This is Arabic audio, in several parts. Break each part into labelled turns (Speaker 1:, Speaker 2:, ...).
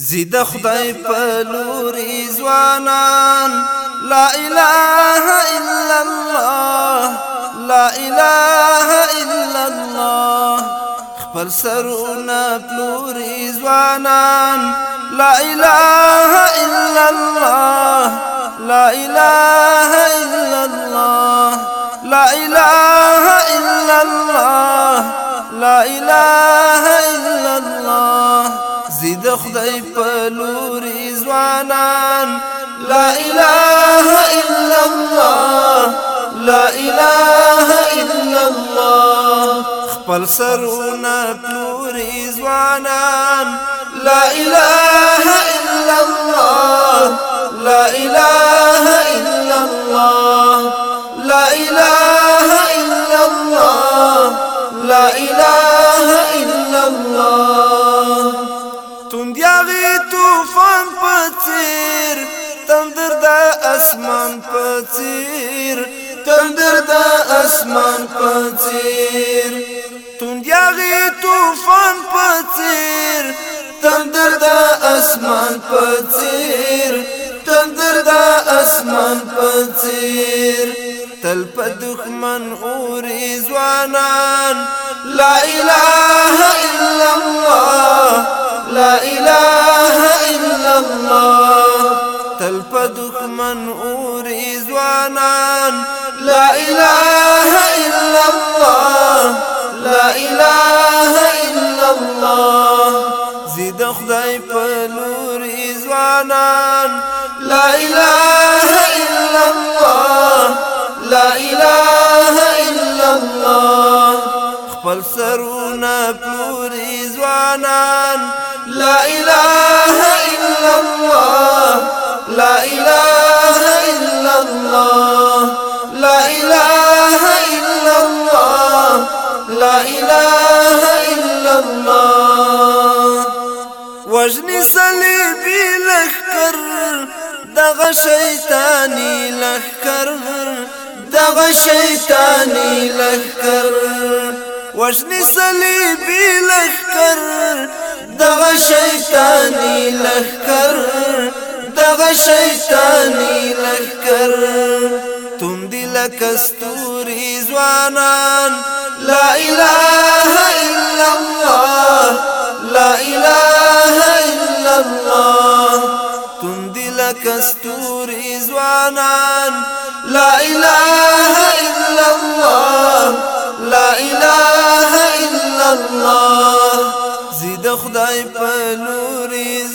Speaker 1: زید خدای پلوری زوانان. لا إله إلا الله. لا إله إلا الله. خپل سرونه پلوری زوانان. لا إله إلا الله. لا إله إلا الله. لا إله إلا الله. لا إله الا الله زید خدای په لا اله الا الله لا اله الا الله خپل سرونه پلوري ځوانان لا اله الا الله لا اله الا الله لا اله الا الله لا اله آسمان پڅیر تندر د آسمان پڅیر توندیاغي طوفان پڅیر تندر د آسمان پڅیر تندر د آسمان پڅیر تل په دښمن اوري ځوانان. لا اله الا الله لا إله إلا الله. په دښمن أوري ځوانان لا إله إلا الله. لا إله صلیبی لخکر دغه شیطانی لخکر دغه شیطانی لخکر. وجنی صلیبی لخکر دغه شیطانی لخکر دغه شیطانی لخکر. تم دی لکستوری زوانان لا اله الا الله لا اله خدای په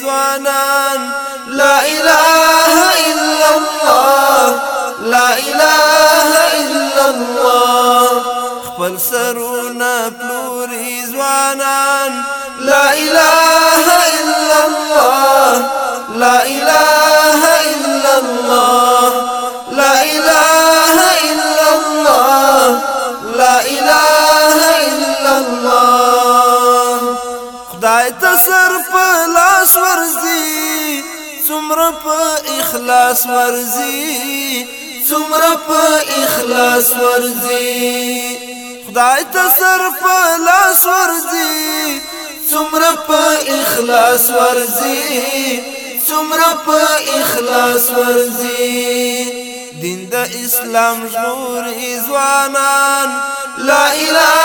Speaker 1: ځوانان. لا اله الا الله. لا اله الا الله. خپل سرونه پلوري ځوانان. لا اله الا الله. لا اله الا الله. څومره په اخلاص ورزي څومره په اخلاص ورزي خدای ته سر په لاس ورزي څومره په اخلاص ورزي څومره په اخلاص ورزي دین د اسلام جوړ ځوانان لا اله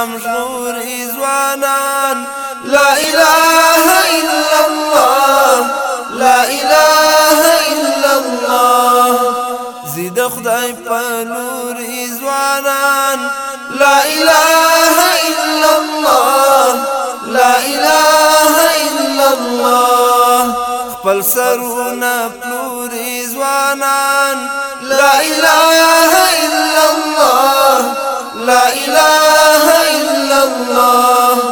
Speaker 1: اسلام ژغوري ځوانان. لا اله الا الله. لا اله الا الله. زید خدای په نور ځوانان. لا اله الا الله. لا اله الا الله. خپل سرونه پلور ځوانان. لا اله الا الله. لا إله إلا الله.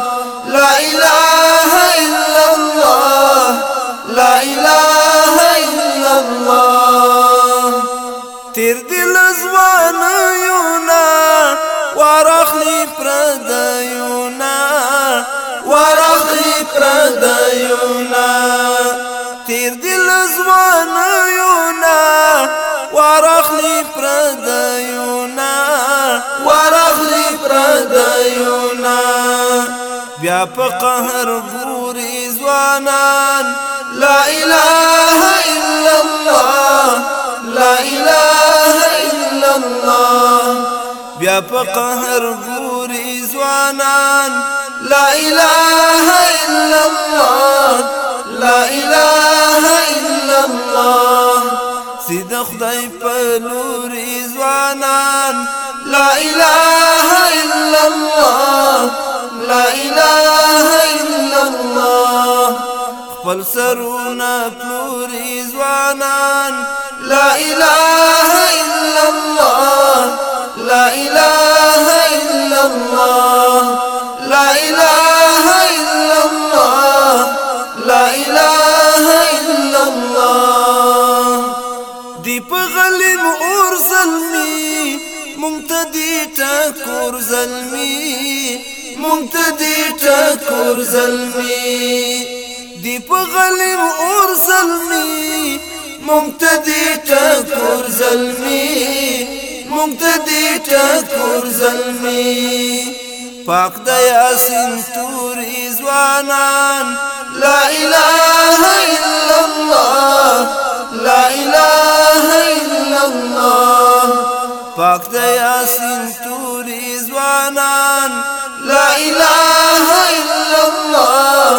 Speaker 1: بیا په قهر ګوري ځوانان لا إله إلا الله. لا إله إلا الله. بیا په قهر ګوري ځوانان لا إله إلا الله. لا إله إلا الله. سید خدای په لوري ځوانان لا إله إلا الله. لا إله إلا الله. خپل سرونه پلوري ځوانان لا إله إلا الله. لا إله إلا الله. لا إله إلا الله. لا إله إلا الله. دی په غلیم اور زلمی زلمی مونږ ټکور زلمی دی په غلیم اور زلمی. ممتدی ټکور زلمی ممتدی ټکور زلمی. پاک د یاسین توري ځوانان لا اله الا الله لا إله إلا الله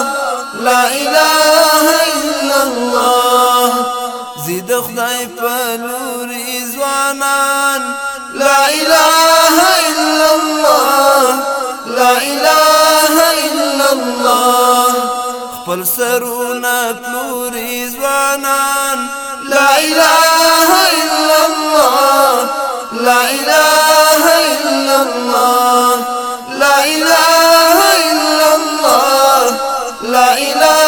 Speaker 1: لا إله إلا الله. زید خدای په ځوانان لا إله إلا الله لا إله إلا الله. خپل سرونه پلوري ځوانان لا إله إلا الله لا إله إلا إله إلا الله لا إله